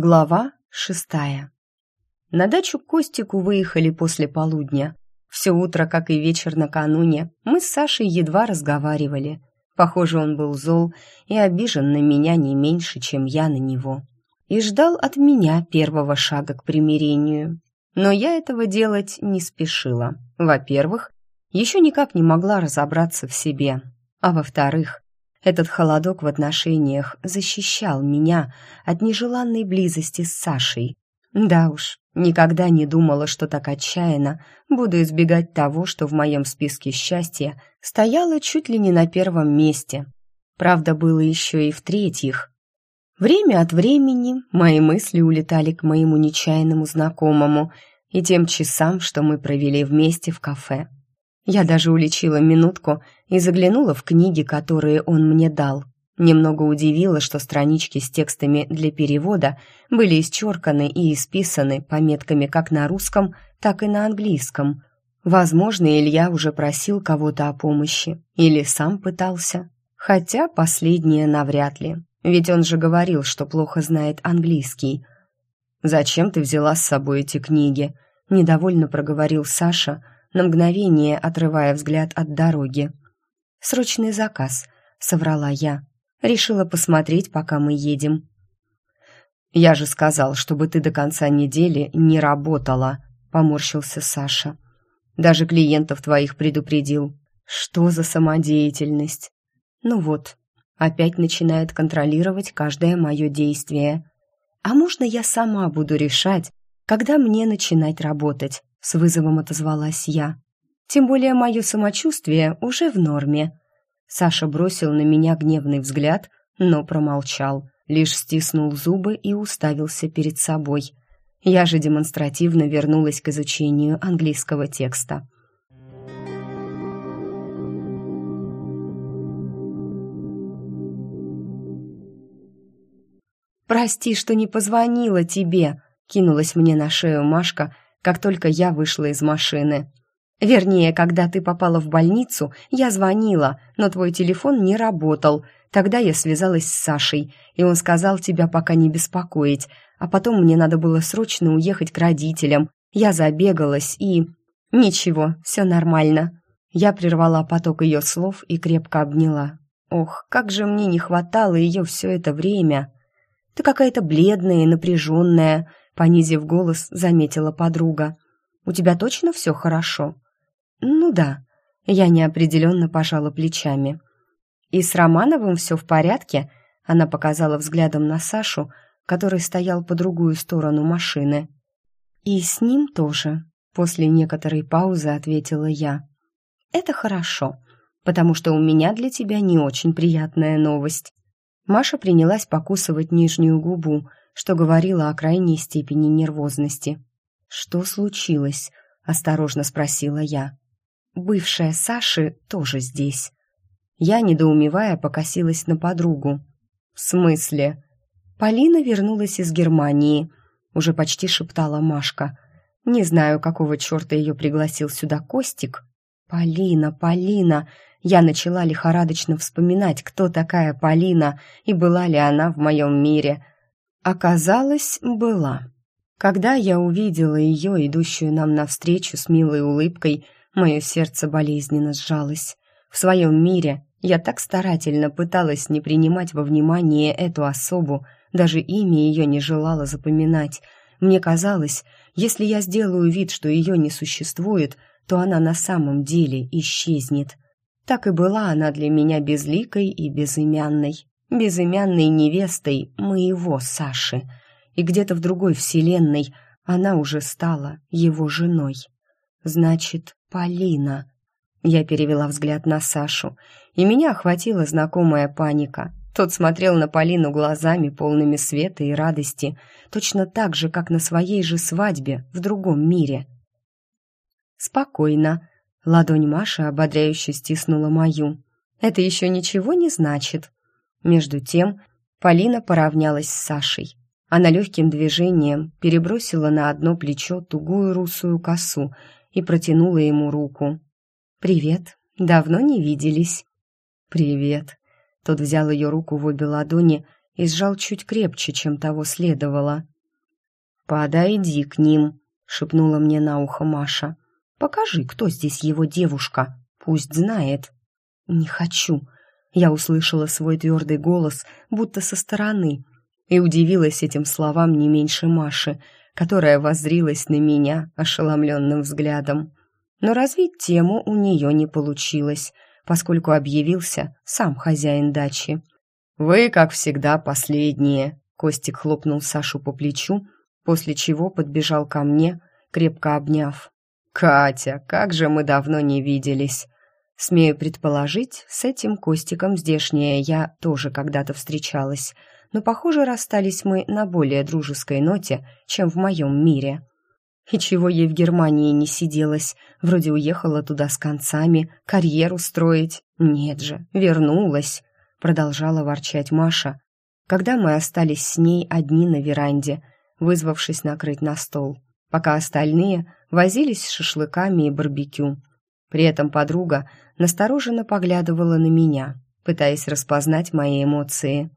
Глава шестая. На дачу к Костику выехали после полудня. Все утро, как и вечер накануне, мы с Сашей едва разговаривали. Похоже, он был зол и обижен на меня не меньше, чем я на него. И ждал от меня первого шага к примирению. Но я этого делать не спешила. Во-первых, еще никак не могла разобраться в себе. А во-вторых, этот холодок в отношениях защищал меня от нежеланной близости с Сашей. Да уж, никогда не думала, что так отчаянно буду избегать того, что в моем списке счастья стояло чуть ли не на первом месте. Правда, было еще и в-третьих. Время от времени мои мысли улетали к моему нечаянному знакомому и тем часам, что мы провели вместе в кафе. Я даже уличила минутку и заглянула в книги, которые он мне дал. Немного удивило, что странички с текстами для перевода были исчерканы и исписаны пометками как на русском, так и на английском. Возможно, Илья уже просил кого-то о помощи или сам пытался. Хотя последнее навряд ли, ведь он же говорил, что плохо знает английский. «Зачем ты взяла с собой эти книги?» – недовольно проговорил Саша – на мгновение отрывая взгляд от дороги. «Срочный заказ», — соврала я. «Решила посмотреть, пока мы едем». «Я же сказал, чтобы ты до конца недели не работала», — поморщился Саша. «Даже клиентов твоих предупредил. Что за самодеятельность?» «Ну вот, опять начинает контролировать каждое мое действие. А можно я сама буду решать, когда мне начинать работать? — с вызовом отозвалась я. «Тем более мое самочувствие уже в норме». Саша бросил на меня гневный взгляд, но промолчал, лишь стиснул зубы и уставился перед собой. Я же демонстративно вернулась к изучению английского текста. «Прости, что не позвонила тебе», — кинулась мне на шею Машка, — как только я вышла из машины. Вернее, когда ты попала в больницу, я звонила, но твой телефон не работал. Тогда я связалась с Сашей, и он сказал тебя пока не беспокоить. А потом мне надо было срочно уехать к родителям. Я забегалась и... Ничего, все нормально. Я прервала поток ее слов и крепко обняла. Ох, как же мне не хватало ее все это время. Ты какая-то бледная и напряженная, понизив голос, заметила подруга. «У тебя точно все хорошо?» «Ну да», — я неопределенно пожала плечами. «И с Романовым все в порядке?» Она показала взглядом на Сашу, который стоял по другую сторону машины. «И с ним тоже», — после некоторой паузы ответила я. «Это хорошо, потому что у меня для тебя не очень приятная новость». Маша принялась покусывать нижнюю губу, что говорило о крайней степени нервозности. «Что случилось?» — осторожно спросила я. «Бывшая Саши тоже здесь». Я, недоумевая, покосилась на подругу. «В смысле?» «Полина вернулась из Германии», — уже почти шептала Машка. «Не знаю, какого черта ее пригласил сюда Костик». «Полина, Полина!» Я начала лихорадочно вспоминать, кто такая Полина и была ли она в моем мире — Оказалось, была. Когда я увидела ее, идущую нам навстречу с милой улыбкой, мое сердце болезненно сжалось. В своем мире я так старательно пыталась не принимать во внимание эту особу, даже имя ее не желала запоминать. Мне казалось, если я сделаю вид, что ее не существует, то она на самом деле исчезнет. Так и была она для меня безликой и безымянной безымянной невестой моего Саши, и где-то в другой вселенной она уже стала его женой. Значит, Полина. Я перевела взгляд на Сашу, и меня охватила знакомая паника. Тот смотрел на Полину глазами, полными света и радости, точно так же, как на своей же свадьбе в другом мире. «Спокойно», — ладонь Маши ободряюще стиснула мою. «Это еще ничего не значит. Между тем Полина поравнялась с Сашей. Она легким движением перебросила на одно плечо тугую русую косу и протянула ему руку. «Привет, давно не виделись». «Привет». Тот взял ее руку в обе ладони и сжал чуть крепче, чем того следовало. «Подойди к ним», — шепнула мне на ухо Маша. «Покажи, кто здесь его девушка. Пусть знает». «Не хочу», — я услышала свой твердый голос, будто со стороны, и удивилась этим словам не меньше Маши, которая воззрилась на меня ошеломленным взглядом. Но развить тему у нее не получилось, поскольку объявился сам хозяин дачи. «Вы, как всегда, последние», — Костик хлопнул Сашу по плечу, после чего подбежал ко мне, крепко обняв. «Катя, как же мы давно не виделись!» Смею предположить, с этим Костиком здешняя я тоже когда-то встречалась, но, похоже, расстались мы на более дружеской ноте, чем в моем мире. И чего ей в Германии не сиделось, вроде уехала туда с концами, карьеру строить. Нет же, вернулась, продолжала ворчать Маша, когда мы остались с ней одни на веранде — вызвавшись накрыть на стол, пока остальные возились с шашлыками и барбекю. При этом подруга настороженно поглядывала на меня, пытаясь распознать мои эмоции.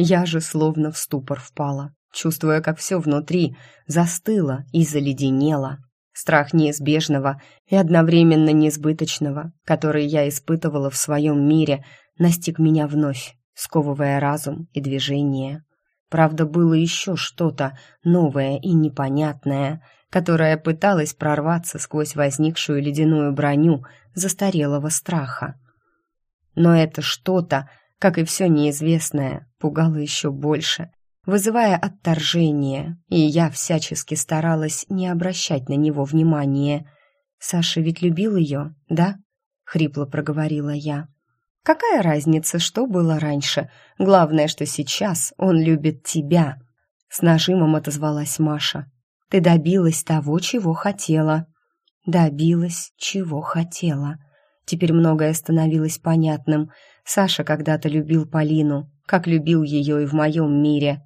Я же словно в ступор впала, чувствуя, как все внутри застыло и заледенело. Страх неизбежного и одновременно несбыточного, который я испытывала в своем мире, настиг меня вновь, сковывая разум и движение. Правда, было еще что-то новое и непонятное, которое пыталось прорваться сквозь возникшую ледяную броню застарелого страха. Но это что-то, как и все неизвестное, пугало еще больше, вызывая отторжение, и я всячески старалась не обращать на него внимания. «Саша ведь любил ее, да?» — хрипло проговорила я. Какая разница, что было раньше? Главное, что сейчас он любит тебя. С нажимом отозвалась Маша. Ты добилась того, чего хотела. Добилась, чего хотела. Теперь многое становилось понятным. Саша когда-то любил Полину, как любил ее и в моем мире.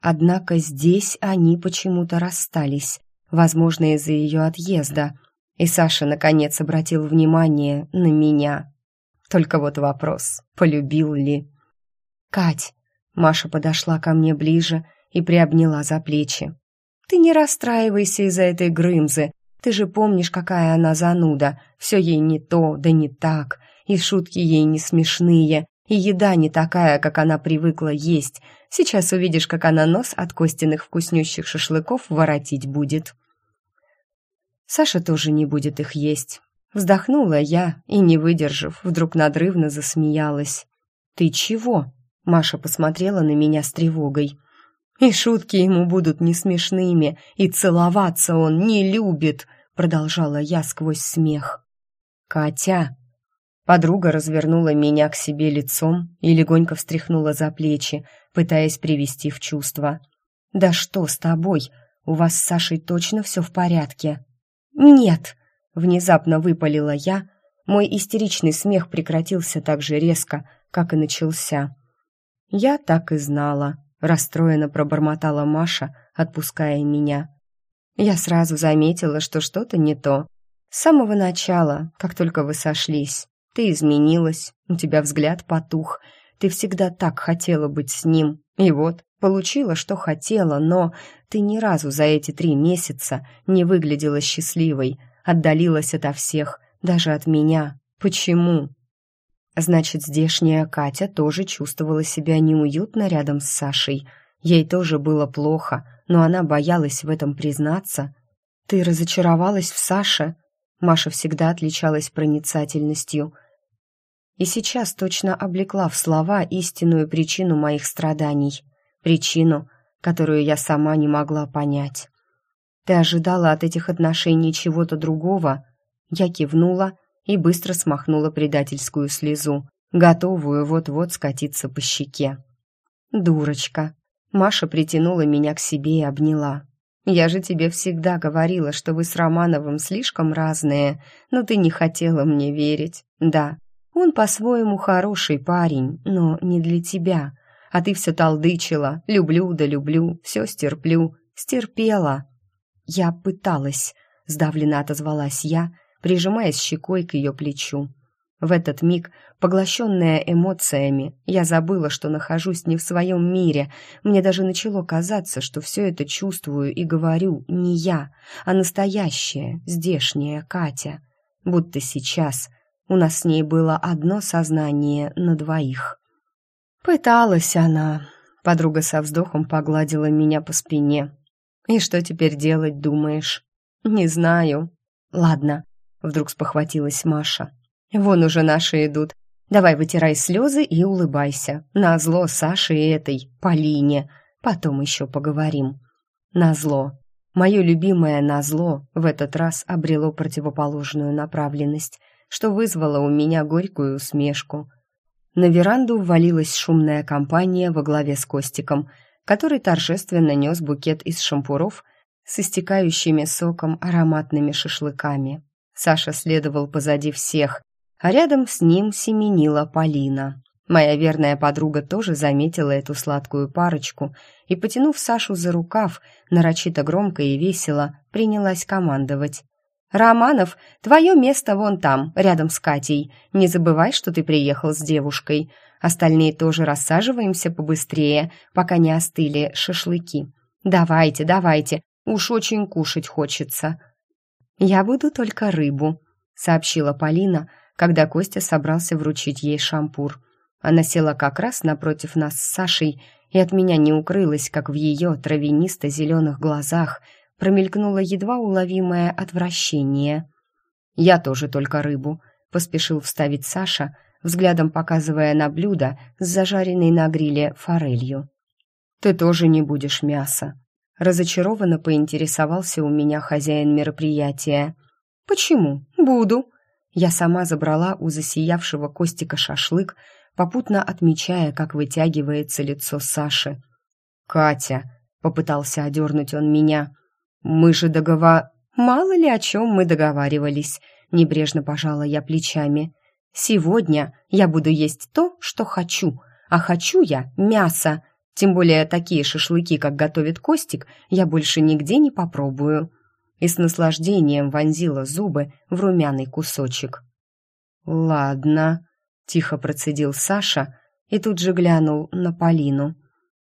Однако здесь они почему-то расстались, возможно, из-за ее отъезда. И Саша, наконец, обратил внимание на меня. Только вот вопрос, полюбил ли? «Кать!» Маша подошла ко мне ближе и приобняла за плечи. «Ты не расстраивайся из-за этой Грымзы. Ты же помнишь, какая она зануда. Все ей не то, да не так. И шутки ей не смешные. И еда не такая, как она привыкла есть. Сейчас увидишь, как она нос от Костиных вкуснющих шашлыков воротить будет». Саша тоже не будет их есть. Вздохнула я и, не выдержав, вдруг надрывно засмеялась. «Ты чего?» — Маша посмотрела на меня с тревогой. «И шутки ему будут не смешными, и целоваться он не любит», — продолжала я сквозь смех. «Катя!» Подруга развернула меня к себе лицом и легонько встряхнула за плечи, пытаясь привести в чувство. «Да что с тобой? У вас с Сашей точно все в порядке?» «Нет!» Внезапно выпалила я. Мой истеричный смех прекратился так же резко, как и начался. Я так и знала, расстроенно пробормотала Маша, отпуская меня. Я сразу заметила, что что-то не то. С самого начала, как только вы сошлись, ты изменилась, у тебя взгляд потух. Ты всегда так хотела быть с ним. И вот, получила, что хотела, но ты ни разу за эти три месяца не выглядела счастливой, отдалилась ото всех, даже от меня. Почему? Значит, здешняя Катя тоже чувствовала себя неуютно рядом с Сашей. Ей тоже было плохо, но она боялась в этом признаться. «Ты разочаровалась в Саше?» Маша всегда отличалась проницательностью. И сейчас точно облекла в слова истинную причину моих страданий. Причину, которую я сама не могла понять. Ты ожидала от этих отношений чего-то другого?» Я кивнула и быстро смахнула предательскую слезу, готовую вот-вот скатиться по щеке. «Дурочка!» Маша притянула меня к себе и обняла. «Я же тебе всегда говорила, что вы с Романовым слишком разные, но ты не хотела мне верить. Да, он по-своему хороший парень, но не для тебя. А ты все толдычила, люблю да люблю, все стерплю, стерпела». «Я пыталась», — сдавленно отозвалась я, прижимаясь щекой к ее плечу. В этот миг, поглощенная эмоциями, я забыла, что нахожусь не в своем мире. Мне даже начало казаться, что все это чувствую и говорю не я, а настоящая, здешняя Катя. Будто сейчас у нас с ней было одно сознание на двоих. Пыталась она. Подруга со вздохом погладила меня по спине. «И что теперь делать, думаешь?» «Не знаю». «Ладно», — вдруг спохватилась Маша. Вон уже наши идут. Давай вытирай слезы и улыбайся. Назло Саше и этой Полине. Потом еще поговорим. Назло. Мое любимое назло в этот раз обрело противоположную направленность, что вызвало у меня горькую усмешку. На веранду ввалилась шумная компания во главе с Костиком, который торжественно нес букет из шампуров с истекающими соком ароматными шашлыками. Саша следовал позади всех, а рядом с ним семенила Полина. Моя верная подруга тоже заметила эту сладкую парочку и, потянув Сашу за рукав, нарочито громко и весело принялась командовать. «Романов, твое место вон там, рядом с Катей. Не забывай, что ты приехал с девушкой. Остальные тоже рассаживаемся побыстрее, пока не остыли шашлыки. Давайте, давайте, уж очень кушать хочется». «Я буду только рыбу», — сообщила Полина, — когда Костя собрался вручить ей шампур. Она села как раз напротив нас с Сашей, и от меня не укрылась, как в ее травянисто-зеленых глазах промелькнуло едва уловимое отвращение. «Я тоже только рыбу», — поспешил вставить Саша, взглядом показывая на блюдо с зажаренной на гриле форелью. «Ты тоже не будешь мяса», — разочарованно поинтересовался у меня хозяин мероприятия. «Почему? Буду», я сама забрала у засиявшего Костика шашлык, попутно отмечая, как вытягивается лицо Саши. «Катя!» — попытался одернуть он меня. «Мы же договор...» «Мало ли о чем мы договаривались», — небрежно пожала я плечами. «Сегодня я буду есть то, что хочу, а хочу я мясо. Тем более такие шашлыки, как готовит Костик, я больше нигде не попробую» и с наслаждением вонзила зубы в румяный кусочек. «Ладно», — тихо процедил Саша и тут же глянул на Полину.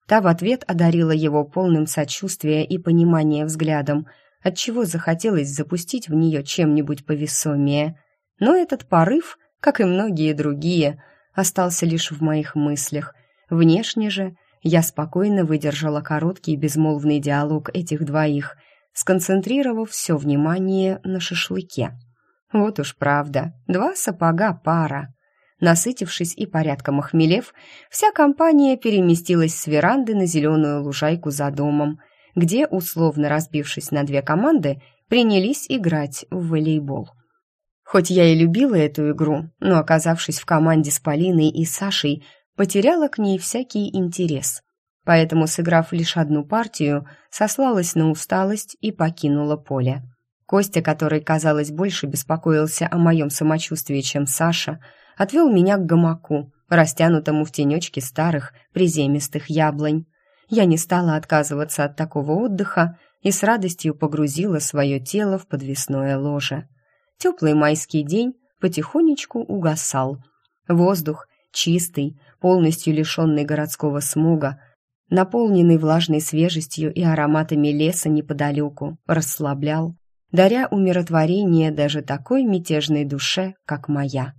Та в ответ одарила его полным сочувствия и понимания взглядом, отчего захотелось запустить в нее чем-нибудь повесомее. Но этот порыв, как и многие другие, остался лишь в моих мыслях. Внешне же я спокойно выдержала короткий безмолвный диалог этих двоих — сконцентрировав все внимание на шашлыке. Вот уж правда, два сапога пара. Насытившись и порядком охмелев, вся компания переместилась с веранды на зеленую лужайку за домом, где, условно разбившись на две команды, принялись играть в волейбол. Хоть я и любила эту игру, но, оказавшись в команде с Полиной и Сашей, потеряла к ней всякий интерес поэтому, сыграв лишь одну партию, сослалась на усталость и покинула поле. Костя, который, казалось, больше беспокоился о моем самочувствии, чем Саша, отвел меня к гамаку, растянутому в тенечке старых приземистых яблонь. Я не стала отказываться от такого отдыха и с радостью погрузила свое тело в подвесное ложе. Теплый майский день потихонечку угасал. Воздух, чистый, полностью лишенный городского смога, наполненный влажной свежестью и ароматами леса неподалеку, расслаблял, даря умиротворение даже такой мятежной душе, как моя.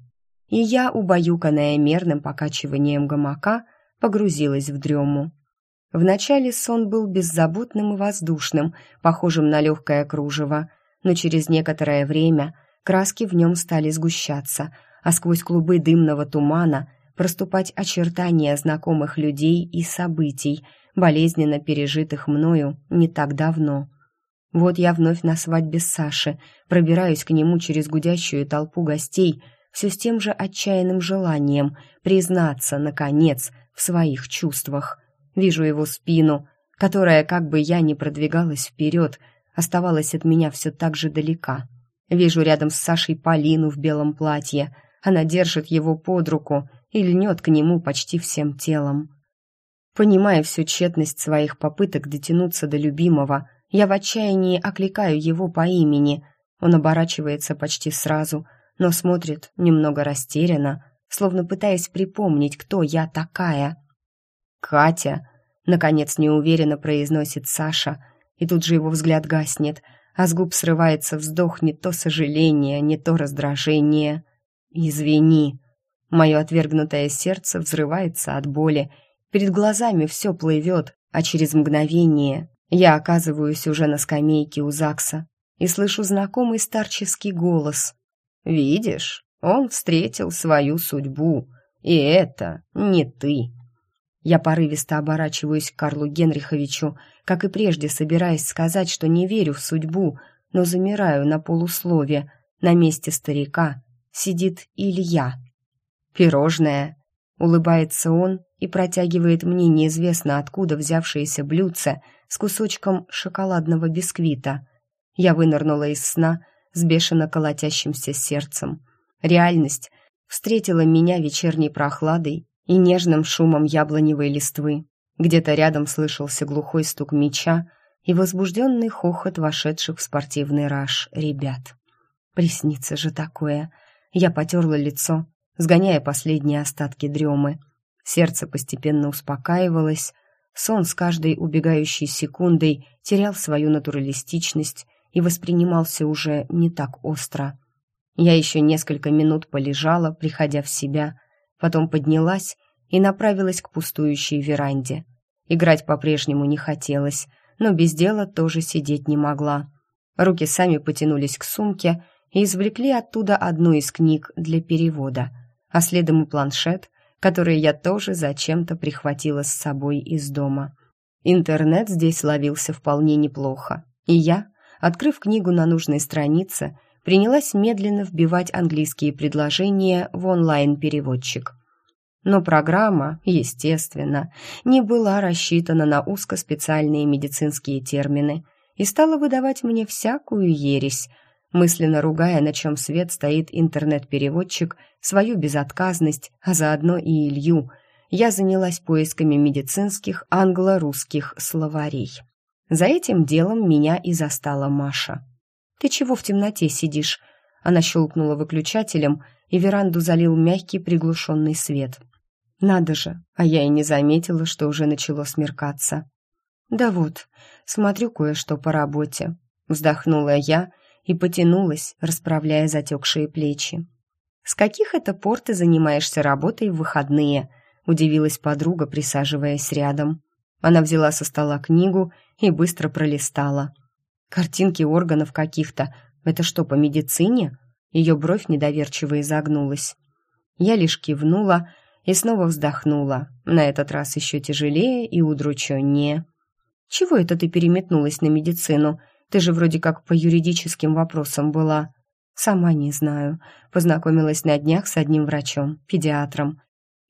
И я, убаюканная мерным покачиванием гамака, погрузилась в дрему. Вначале сон был беззаботным и воздушным, похожим на легкое кружево, но через некоторое время краски в нем стали сгущаться, а сквозь клубы дымного тумана проступать очертания знакомых людей и событий, болезненно пережитых мною не так давно. Вот я вновь на свадьбе Саши, пробираюсь к нему через гудящую толпу гостей, все с тем же отчаянным желанием признаться, наконец, в своих чувствах. Вижу его спину, которая, как бы я ни продвигалась вперед, оставалась от меня все так же далека. Вижу рядом с Сашей Полину в белом платье. Она держит его под руку, и льнет к нему почти всем телом. Понимая всю тщетность своих попыток дотянуться до любимого, я в отчаянии окликаю его по имени. Он оборачивается почти сразу, но смотрит немного растерянно, словно пытаясь припомнить, кто я такая. «Катя!» — наконец неуверенно произносит Саша, и тут же его взгляд гаснет, а с губ срывается вздох не то сожаление, не то раздражение. «Извини!» Мое отвергнутое сердце взрывается от боли, перед глазами все плывет, а через мгновение я оказываюсь уже на скамейке у ЗАГСа и слышу знакомый старческий голос. «Видишь, он встретил свою судьбу, и это не ты». Я порывисто оборачиваюсь к Карлу Генриховичу, как и прежде собираясь сказать, что не верю в судьбу, но замираю на полуслове. На месте старика сидит Илья. «Пирожное!» — улыбается он и протягивает мне неизвестно откуда взявшееся блюдце с кусочком шоколадного бисквита. Я вынырнула из сна с бешено колотящимся сердцем. Реальность встретила меня вечерней прохладой и нежным шумом яблоневой листвы. Где-то рядом слышался глухой стук меча и возбужденный хохот вошедших в спортивный раж ребят. Приснится же такое. Я потерла лицо, сгоняя последние остатки дремы. Сердце постепенно успокаивалось, сон с каждой убегающей секундой терял свою натуралистичность и воспринимался уже не так остро. Я еще несколько минут полежала, приходя в себя, потом поднялась и направилась к пустующей веранде. Играть по-прежнему не хотелось, но без дела тоже сидеть не могла. Руки сами потянулись к сумке и извлекли оттуда одну из книг для перевода, а следом и планшет, который я тоже зачем-то прихватила с собой из дома. Интернет здесь ловился вполне неплохо, и я, открыв книгу на нужной странице, принялась медленно вбивать английские предложения в онлайн-переводчик. Но программа, естественно, не была рассчитана на узкоспециальные медицинские термины и стала выдавать мне всякую ересь, мысленно ругая, на чем свет стоит интернет-переводчик, свою безотказность, а заодно и Илью, я занялась поисками медицинских англо-русских словарей. За этим делом меня и застала Маша. «Ты чего в темноте сидишь?» Она щелкнула выключателем, и веранду залил мягкий приглушенный свет. «Надо же, а я и не заметила, что уже начало смеркаться». «Да вот, смотрю кое-что по работе», — вздохнула я и потянулась, расправляя затекшие плечи. «С каких это пор ты занимаешься работой в выходные?» — удивилась подруга, присаживаясь рядом. Она взяла со стола книгу и быстро пролистала — Картинки органов каких-то. Это что, по медицине? Ее бровь недоверчиво изогнулась. Я лишь кивнула и снова вздохнула, на этот раз еще тяжелее и удрученнее. «Чего это ты переметнулась на медицину? Ты же вроде как по юридическим вопросам была». «Сама не знаю. Познакомилась на днях с одним врачом, педиатром.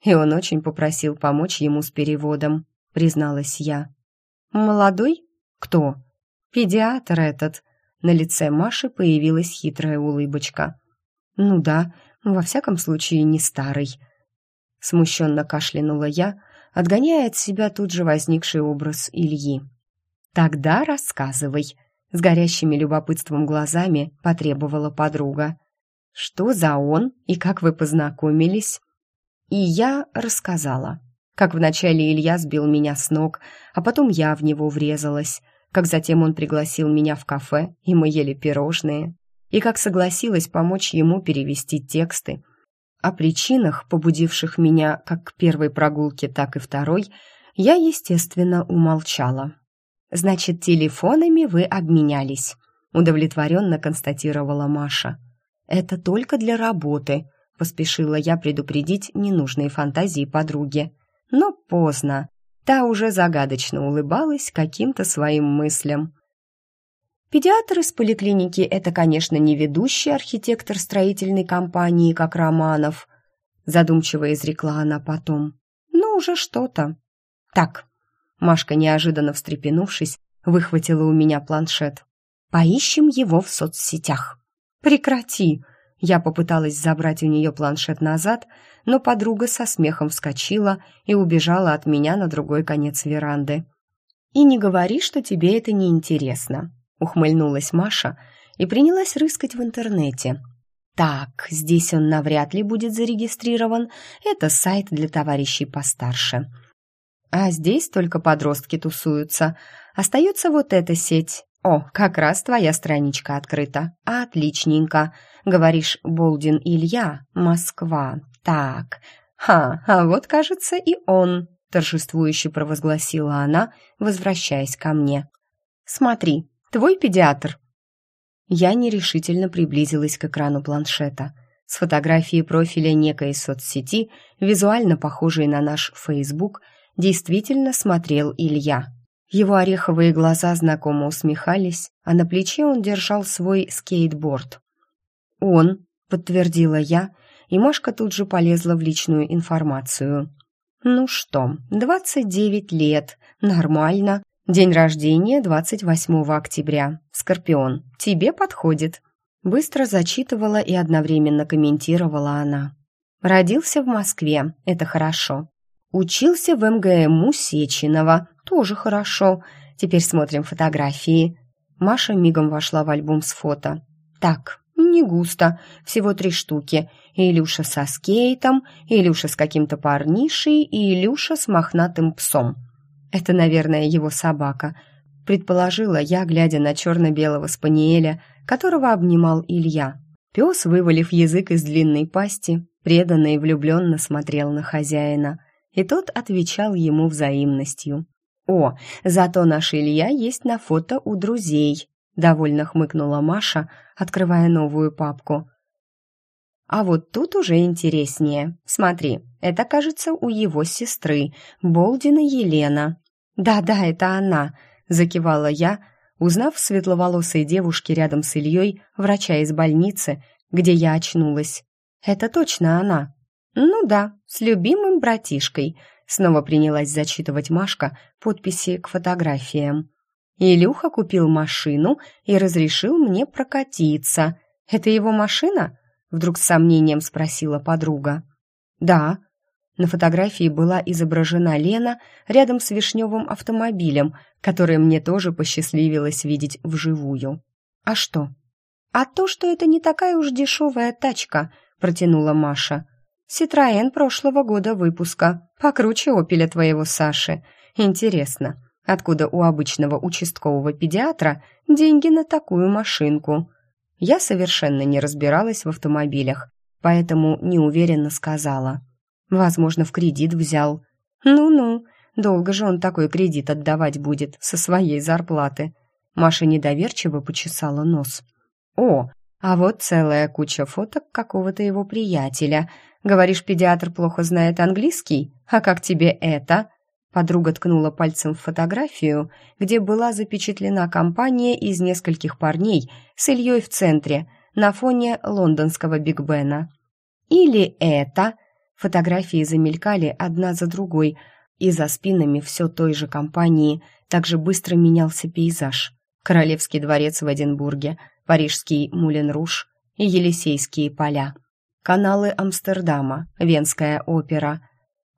И он очень попросил помочь ему с переводом», — призналась я. «Молодой? Кто?» Педиатр этот. На лице Маши появилась хитрая улыбочка. Ну да, во всяком случае не старый. Смущенно кашлянула я, отгоняя от себя тут же возникший образ Ильи. Тогда рассказывай, с горящими любопытством глазами потребовала подруга. Что за он и как вы познакомились? И я рассказала, как вначале Илья сбил меня с ног, а потом я в него врезалась, как затем он пригласил меня в кафе, и мы ели пирожные, и как согласилась помочь ему перевести тексты. О причинах, побудивших меня как к первой прогулке, так и второй, я, естественно, умолчала. «Значит, телефонами вы обменялись», — удовлетворенно констатировала Маша. «Это только для работы», — поспешила я предупредить ненужные фантазии подруги. Но поздно. Та уже загадочно улыбалась каким-то своим мыслям. Педиатр из поликлиники – это, конечно, не ведущий архитектор строительной компании, как Романов, задумчиво изрекла она потом. Ну, уже что-то. Так, Машка, неожиданно встрепенувшись, выхватила у меня планшет. Поищем его в соцсетях. Прекрати, я попыталась забрать у нее планшет назад, но подруга со смехом вскочила и убежала от меня на другой конец веранды. «И не говори, что тебе это не интересно», — ухмыльнулась Маша и принялась рыскать в интернете. Так, здесь он навряд ли будет зарегистрирован. Это сайт для товарищей постарше. А здесь только подростки тусуются. Остается вот эта сеть. О, как раз твоя страничка открыта. Отличненько. Говоришь, Болдин Илья, Москва. Так. Ха, а вот, кажется, и он, торжествующе провозгласила она, возвращаясь ко мне. Смотри, твой педиатр. Я нерешительно приблизилась к экрану планшета. С фотографии профиля некой соцсети, визуально похожей на наш Facebook, действительно смотрел Илья. Его ореховые глаза знакомо усмехались, а на плече он держал свой скейтборд. «Он», — подтвердила я, и Машка тут же полезла в личную информацию. «Ну что, двадцать девять лет, нормально, День рождения 28 октября. Скорпион. Тебе подходит. Быстро зачитывала и одновременно комментировала она. Родился в Москве. Это хорошо. Учился в МГМУ Сеченова. Тоже хорошо. Теперь смотрим фотографии. Маша мигом вошла в альбом с фото. Так, не густо. Всего три штуки. Илюша со скейтом, Илюша с каким-то парнишей и Илюша с мохнатым псом. Это, наверное, его собака, предположила я, глядя на черно-белого спаниеля, которого обнимал Илья. Пес, вывалив язык из длинной пасти, преданно и влюбленно смотрел на хозяина, и тот отвечал ему взаимностью. «О, зато наш Илья есть на фото у друзей», — довольно хмыкнула Маша, открывая новую папку. «А вот тут уже интереснее. Смотри, это, кажется, у его сестры, Болдина Елена. «Да-да, это она», — закивала я, узнав светловолосой девушке рядом с Ильей врача из больницы, где я очнулась. «Это точно она». «Ну да, с любимым братишкой», — снова принялась зачитывать Машка подписи к фотографиям. «Илюха купил машину и разрешил мне прокатиться. Это его машина?» — вдруг с сомнением спросила подруга. «Да», на фотографии была изображена Лена рядом с вишневым автомобилем, который мне тоже посчастливилось видеть вживую. «А что?» «А то, что это не такая уж дешевая тачка», — протянула Маша. «Ситроен прошлого года выпуска, покруче опеля твоего Саши. Интересно, откуда у обычного участкового педиатра деньги на такую машинку?» Я совершенно не разбиралась в автомобилях, поэтому неуверенно сказала — Возможно, в кредит взял. Ну-ну, долго же он такой кредит отдавать будет со своей зарплаты. Маша недоверчиво почесала нос. О, а вот целая куча фоток какого-то его приятеля. Говоришь, педиатр плохо знает английский? А как тебе это? Подруга ткнула пальцем в фотографию, где была запечатлена компания из нескольких парней с Ильей в центре, на фоне лондонского Биг Бена. Или это, Фотографии замелькали одна за другой, и за спинами все той же компании также быстро менялся пейзаж. Королевский дворец в Эдинбурге, парижский Мулен-Руш и Елисейские поля. Каналы Амстердама, Венская опера.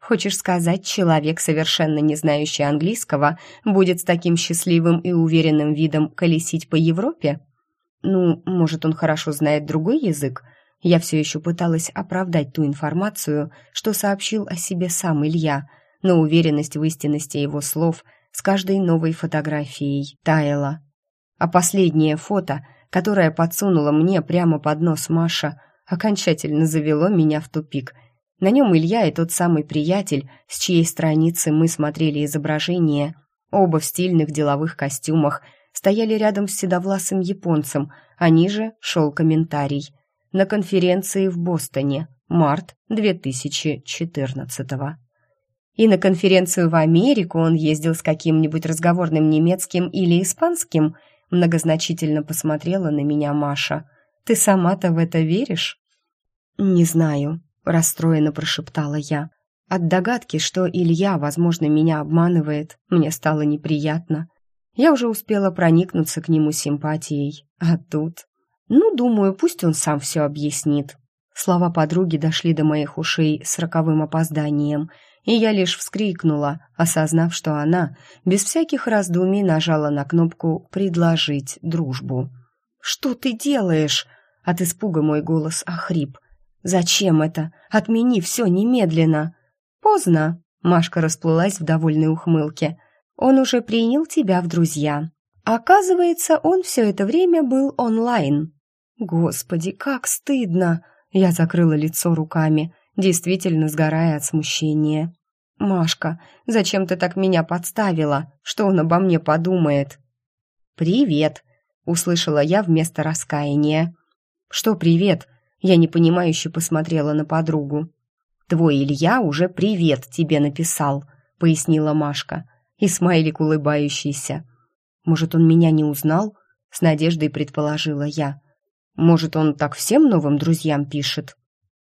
Хочешь сказать, человек, совершенно не знающий английского, будет с таким счастливым и уверенным видом колесить по Европе? Ну, может, он хорошо знает другой язык, я все еще пыталась оправдать ту информацию, что сообщил о себе сам Илья, но уверенность в истинности его слов с каждой новой фотографией таяла. А последнее фото, которое подсунула мне прямо под нос Маша, окончательно завело меня в тупик. На нем Илья и тот самый приятель, с чьей страницы мы смотрели изображение, оба в стильных деловых костюмах, стояли рядом с седовласым японцем, а ниже шел комментарий – на конференции в Бостоне, март 2014 -го. И на конференцию в Америку он ездил с каким-нибудь разговорным немецким или испанским, многозначительно посмотрела на меня Маша. Ты сама-то в это веришь? Не знаю, расстроенно прошептала я. От догадки, что Илья, возможно, меня обманывает, мне стало неприятно. Я уже успела проникнуться к нему симпатией, а тут «Ну, думаю, пусть он сам все объяснит». Слова подруги дошли до моих ушей с роковым опозданием, и я лишь вскрикнула, осознав, что она без всяких раздумий нажала на кнопку «Предложить дружбу». «Что ты делаешь?» От испуга мой голос охрип. «Зачем это? Отмени все немедленно!» «Поздно!» — Машка расплылась в довольной ухмылке. «Он уже принял тебя в друзья. Оказывается, он все это время был онлайн». «Господи, как стыдно!» Я закрыла лицо руками, действительно сгорая от смущения. «Машка, зачем ты так меня подставила? Что он обо мне подумает?» «Привет!» — услышала я вместо раскаяния. «Что привет?» — я непонимающе посмотрела на подругу. «Твой Илья уже привет тебе написал», — пояснила Машка. И смайлик улыбающийся. «Может, он меня не узнал?» — с надеждой предположила я. «Может, он так всем новым друзьям пишет?»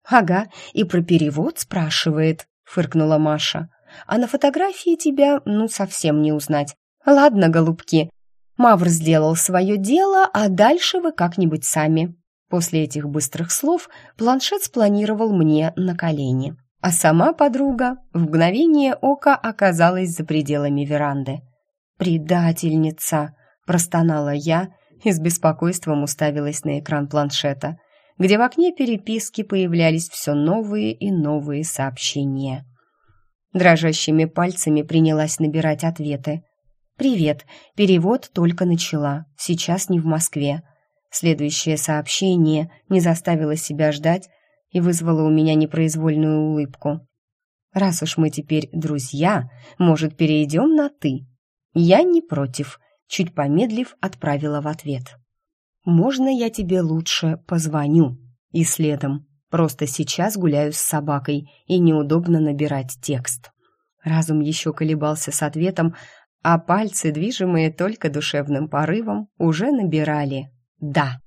«Ага, и про перевод спрашивает», — фыркнула Маша. «А на фотографии тебя, ну, совсем не узнать. Ладно, голубки, Мавр сделал свое дело, а дальше вы как-нибудь сами». После этих быстрых слов планшет спланировал мне на колени, а сама подруга в мгновение ока оказалась за пределами веранды. «Предательница!» – простонала я и с беспокойством уставилась на экран планшета, где в окне переписки появлялись все новые и новые сообщения. Дрожащими пальцами принялась набирать ответы – «Привет. Перевод только начала. Сейчас не в Москве». Следующее сообщение не заставило себя ждать и вызвало у меня непроизвольную улыбку. «Раз уж мы теперь друзья, может, перейдем на «ты»?» «Я не против», — чуть помедлив, отправила в ответ. «Можно я тебе лучше позвоню?» И следом. Просто сейчас гуляю с собакой, и неудобно набирать текст. Разум еще колебался с ответом, а пальцы, движимые только душевным порывом, уже набирали «да».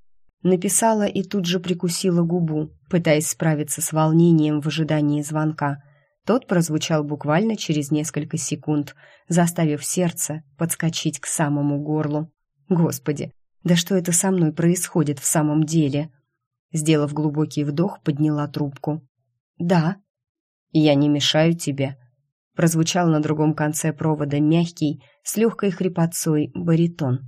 Написала и тут же прикусила губу, пытаясь справиться с волнением в ожидании звонка. Тот прозвучал буквально через несколько секунд, заставив сердце подскочить к самому горлу. «Господи, да что это со мной происходит в самом деле?» Сделав глубокий вдох, подняла трубку. «Да». «Я не мешаю тебе», прозвучал на другом конце провода мягкий, с легкой хрипотцой баритон.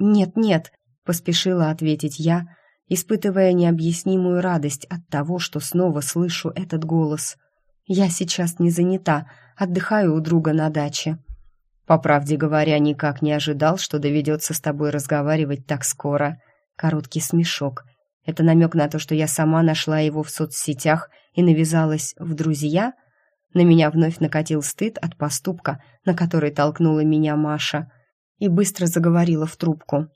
«Нет-нет», — поспешила ответить я, испытывая необъяснимую радость от того, что снова слышу этот голос. «Я сейчас не занята, отдыхаю у друга на даче». «По правде говоря, никак не ожидал, что доведется с тобой разговаривать так скоро». Короткий смешок. Это намек на то, что я сама нашла его в соцсетях и навязалась в друзья — на меня вновь накатил стыд от поступка, на который толкнула меня Маша, и быстро заговорила в трубку.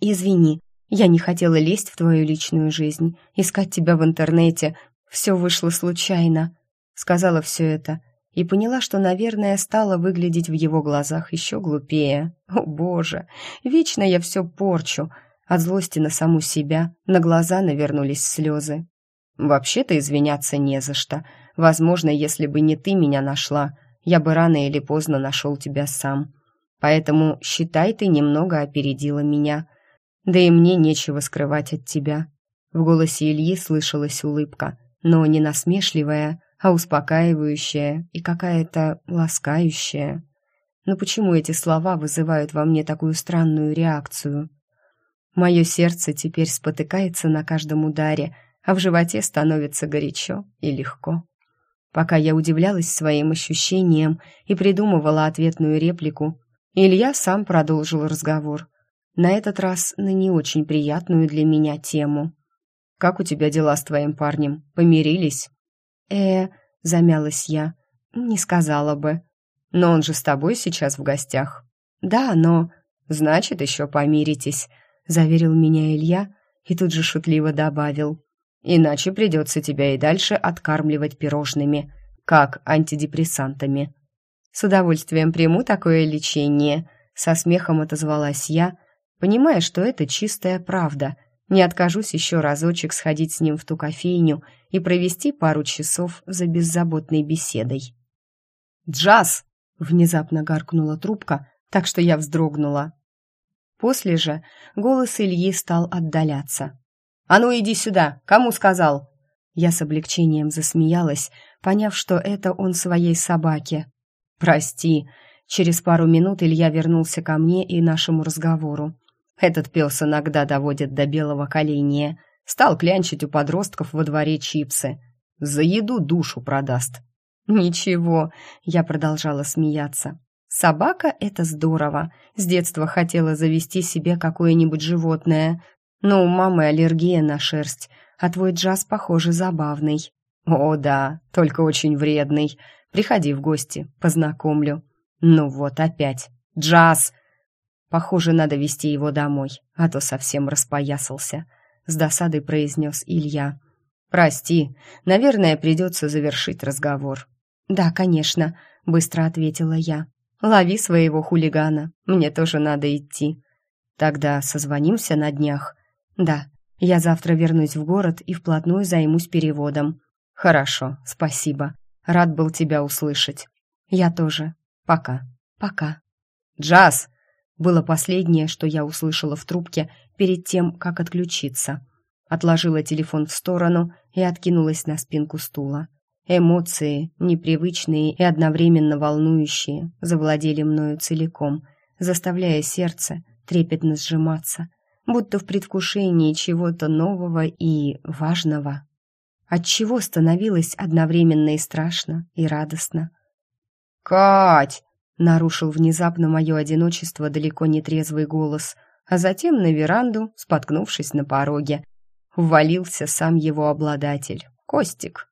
«Извини, я не хотела лезть в твою личную жизнь, искать тебя в интернете. Все вышло случайно», — сказала все это, и поняла, что, наверное, стала выглядеть в его глазах еще глупее. О, боже, вечно я все порчу. От злости на саму себя на глаза навернулись слезы. «Вообще-то извиняться не за что», Возможно, если бы не ты меня нашла, я бы рано или поздно нашел тебя сам. Поэтому, считай, ты немного опередила меня. Да и мне нечего скрывать от тебя». В голосе Ильи слышалась улыбка, но не насмешливая, а успокаивающая и какая-то ласкающая. Но почему эти слова вызывают во мне такую странную реакцию? Мое сердце теперь спотыкается на каждом ударе, а в животе становится горячо и легко. Пока я удивлялась своим ощущениям и придумывала ответную реплику, Илья сам продолжил разговор. На этот раз на не очень приятную для меня тему. «Как у тебя дела с твоим парнем? Помирились?» «Э, — замялась я, — не сказала бы. Но он же с тобой сейчас в гостях». «Да, но...» «Значит, еще помиритесь», — заверил меня Илья и тут же шутливо добавил. Иначе придется тебя и дальше откармливать пирожными, как антидепрессантами. С удовольствием приму такое лечение, со смехом отозвалась я, понимая, что это чистая правда. Не откажусь еще разочек сходить с ним в ту кофейню и провести пару часов за беззаботной беседой. «Джаз!» — внезапно гаркнула трубка, так что я вздрогнула. После же голос Ильи стал отдаляться. «А ну иди сюда! Кому сказал?» Я с облегчением засмеялась, поняв, что это он своей собаке. «Прости». Через пару минут Илья вернулся ко мне и нашему разговору. «Этот пес иногда доводит до белого коленя», — Стал клянчить у подростков во дворе чипсы. За еду душу продаст. Ничего, я продолжала смеяться. Собака — это здорово. С детства хотела завести себе какое-нибудь животное. Но у мамы аллергия на шерсть, а твой джаз, похоже, забавный. О, да, только очень вредный. Приходи в гости, познакомлю. Ну вот опять. Джаз! Похоже, надо вести его домой, а то совсем распоясался. С досадой произнес Илья. «Прости, наверное, придется завершить разговор». «Да, конечно», — быстро ответила я. «Лови своего хулигана, мне тоже надо идти». «Тогда созвонимся на днях?» «Да, я завтра вернусь в город и вплотную займусь переводом». «Хорошо, спасибо. Рад был тебя услышать». «Я тоже. Пока». «Пока». «Джаз!» Было последнее, что я услышала в трубке перед тем, как отключиться. Отложила телефон в сторону и откинулась на спинку стула. Эмоции, непривычные и одновременно волнующие, завладели мною целиком, заставляя сердце трепетно сжиматься, будто в предвкушении чего-то нового и важного. Отчего становилось одновременно и страшно, и радостно. «Кать!» Нарушил внезапно мое одиночество далеко не трезвый голос, а затем на веранду, споткнувшись на пороге, ввалился сам его обладатель, Костик.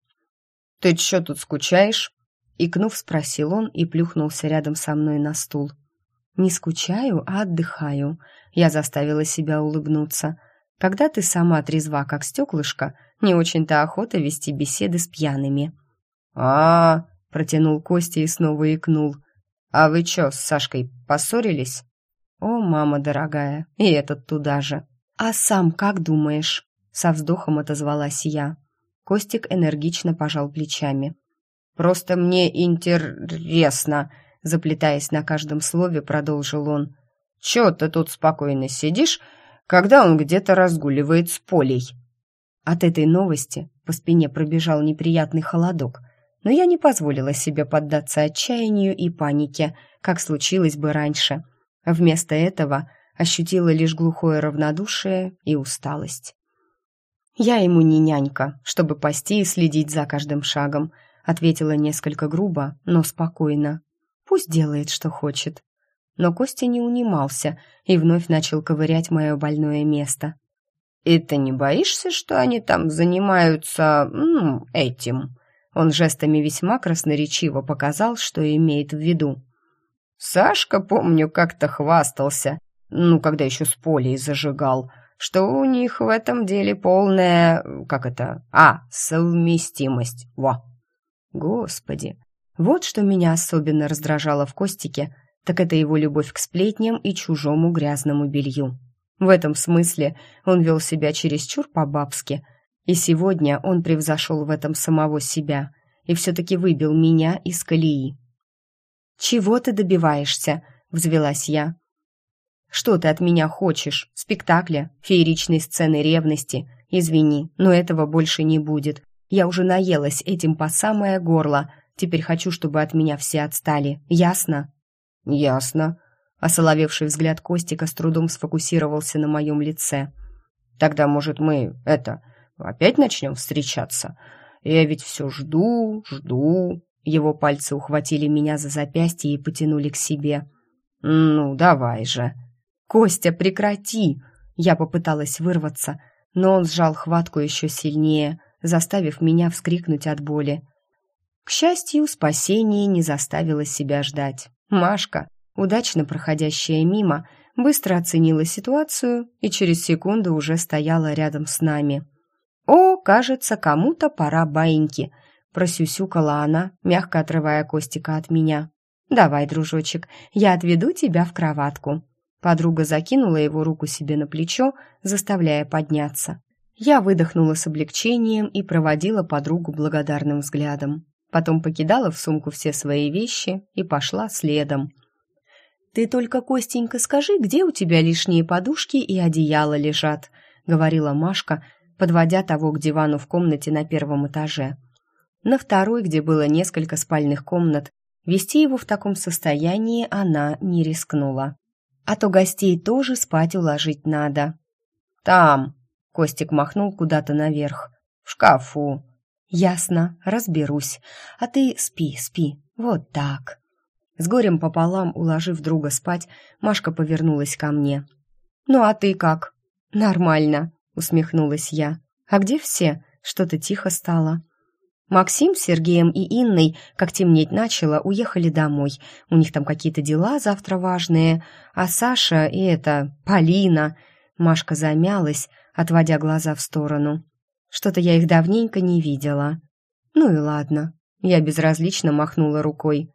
«Ты чё тут скучаешь?» Икнув, спросил он и плюхнулся рядом со мной на стул. «Не скучаю, а отдыхаю», — я заставила себя улыбнуться. «Когда ты сама трезва, как стеклышко, не очень-то охота вести беседы с пьяными». «А-а-а», протянул Костя и снова икнул. «А вы чё, с Сашкой поссорились?» «О, мама дорогая, и этот туда же». «А сам как думаешь?» Со вздохом отозвалась я. Костик энергично пожал плечами. «Просто мне интересно», заплетаясь на каждом слове, продолжил он. «Чё ты тут спокойно сидишь, когда он где-то разгуливает с Полей?» От этой новости по спине пробежал неприятный холодок, но я не позволила себе поддаться отчаянию и панике, как случилось бы раньше. Вместо этого ощутила лишь глухое равнодушие и усталость. «Я ему не нянька, чтобы пасти и следить за каждым шагом», ответила несколько грубо, но спокойно. «Пусть делает, что хочет». Но Костя не унимался и вновь начал ковырять мое больное место. «И ты не боишься, что они там занимаются, ну, этим?» Он жестами весьма красноречиво показал, что имеет в виду. Сашка, помню, как-то хвастался, ну, когда еще с полей зажигал, что у них в этом деле полная, как это, а, совместимость, во. Господи, вот что меня особенно раздражало в Костике, так это его любовь к сплетням и чужому грязному белью. В этом смысле он вел себя чересчур по-бабски – и сегодня он превзошел в этом самого себя и все-таки выбил меня из колеи. «Чего ты добиваешься?» — взвелась я. «Что ты от меня хочешь? Спектакля? Фееричной сцены ревности? Извини, но этого больше не будет. Я уже наелась этим по самое горло. Теперь хочу, чтобы от меня все отстали. Ясно?» «Ясно». Осоловевший взгляд Костика с трудом сфокусировался на моем лице. «Тогда, может, мы, это, Опять начнем встречаться? Я ведь все жду, жду. Его пальцы ухватили меня за запястье и потянули к себе. Ну, давай же. Костя, прекрати! Я попыталась вырваться, но он сжал хватку еще сильнее, заставив меня вскрикнуть от боли. К счастью, спасение не заставило себя ждать. Машка, удачно проходящая мимо, быстро оценила ситуацию и через секунду уже стояла рядом с нами. «О, кажется, кому-то пора баиньки», — просюсюкала она, мягко отрывая Костика от меня. «Давай, дружочек, я отведу тебя в кроватку». Подруга закинула его руку себе на плечо, заставляя подняться. Я выдохнула с облегчением и проводила подругу благодарным взглядом. Потом покидала в сумку все свои вещи и пошла следом. «Ты только, Костенька, скажи, где у тебя лишние подушки и одеяло лежат?» — говорила Машка, подводя того к дивану в комнате на первом этаже. На второй, где было несколько спальных комнат, вести его в таком состоянии она не рискнула. А то гостей тоже спать уложить надо. «Там!» Костик махнул куда-то наверх. «В шкафу». «Ясно, разберусь. А ты спи, спи. Вот так». С горем пополам, уложив друга спать, Машка повернулась ко мне. «Ну а ты как?» «Нормально», — усмехнулась я. «А где все? Что-то тихо стало». Максим с Сергеем и Инной, как темнеть начало, уехали домой. У них там какие-то дела завтра важные. А Саша и это, Полина... Машка замялась, отводя глаза в сторону. Что-то я их давненько не видела. Ну и ладно. Я безразлично махнула рукой.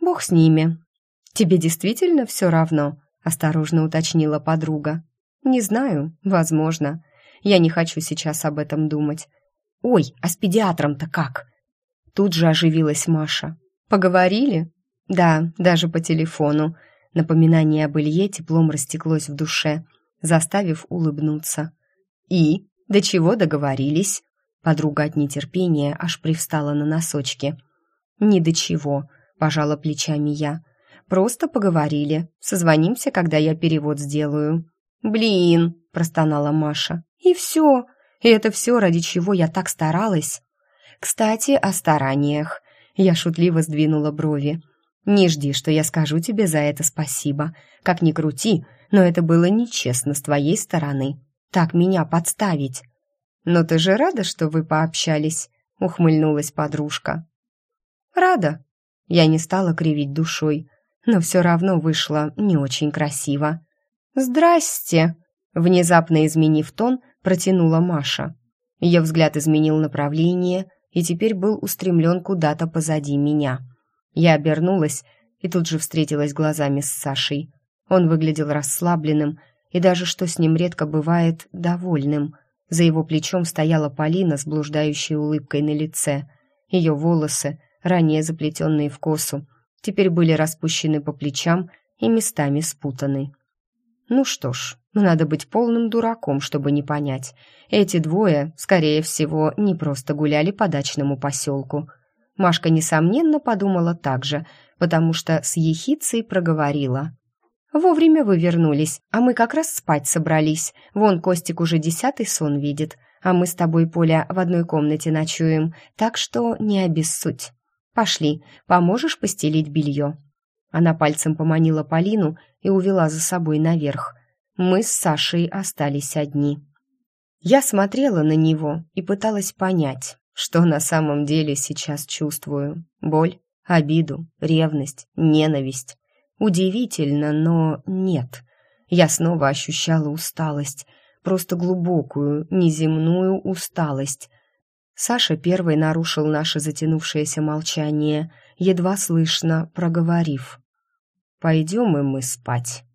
Бог с ними. Тебе действительно все равно? Осторожно уточнила подруга. Не знаю, возможно. Я не хочу сейчас об этом думать. Ой, а с педиатром-то как? Тут же оживилась Маша. Поговорили? Да, даже по телефону. Напоминание об Илье теплом растеклось в душе, заставив улыбнуться. И до чего договорились? Подруга от нетерпения аж привстала на носочки. Ни до чего, пожала плечами я. Просто поговорили. Созвонимся, когда я перевод сделаю. Блин, простонала Маша. И все. И это все, ради чего я так старалась. Кстати, о стараниях. Я шутливо сдвинула брови. Не жди, что я скажу тебе за это спасибо. Как ни крути, но это было нечестно с твоей стороны. Так меня подставить. Но ты же рада, что вы пообщались? Ухмыльнулась подружка. Рада. Я не стала кривить душой, но все равно вышло не очень красиво. «Здрасте!» Внезапно изменив тон, протянула Маша. Ее взгляд изменил направление и теперь был устремлен куда-то позади меня. Я обернулась и тут же встретилась глазами с Сашей. Он выглядел расслабленным и даже, что с ним редко бывает, довольным. За его плечом стояла Полина с блуждающей улыбкой на лице. Ее волосы, ранее заплетенные в косу, теперь были распущены по плечам и местами спутаны. Ну что ж, надо быть полным дураком, чтобы не понять. Эти двое, скорее всего, не просто гуляли по дачному поселку. Машка, несомненно, подумала так же, потому что с ехицей проговорила. «Вовремя вы вернулись, а мы как раз спать собрались. Вон Костик уже десятый сон видит, а мы с тобой, Поля, в одной комнате ночуем, так что не обессудь. Пошли, поможешь постелить белье». Она пальцем поманила Полину и увела за собой наверх. Мы с Сашей остались одни. Я смотрела на него и пыталась понять, что на самом деле сейчас чувствую. Боль, обиду, ревность, ненависть. Удивительно, но нет. Я снова ощущала усталость, просто глубокую, неземную усталость. Саша первый нарушил наше затянувшееся молчание, едва слышно проговорив. «Пойдем и мы спать».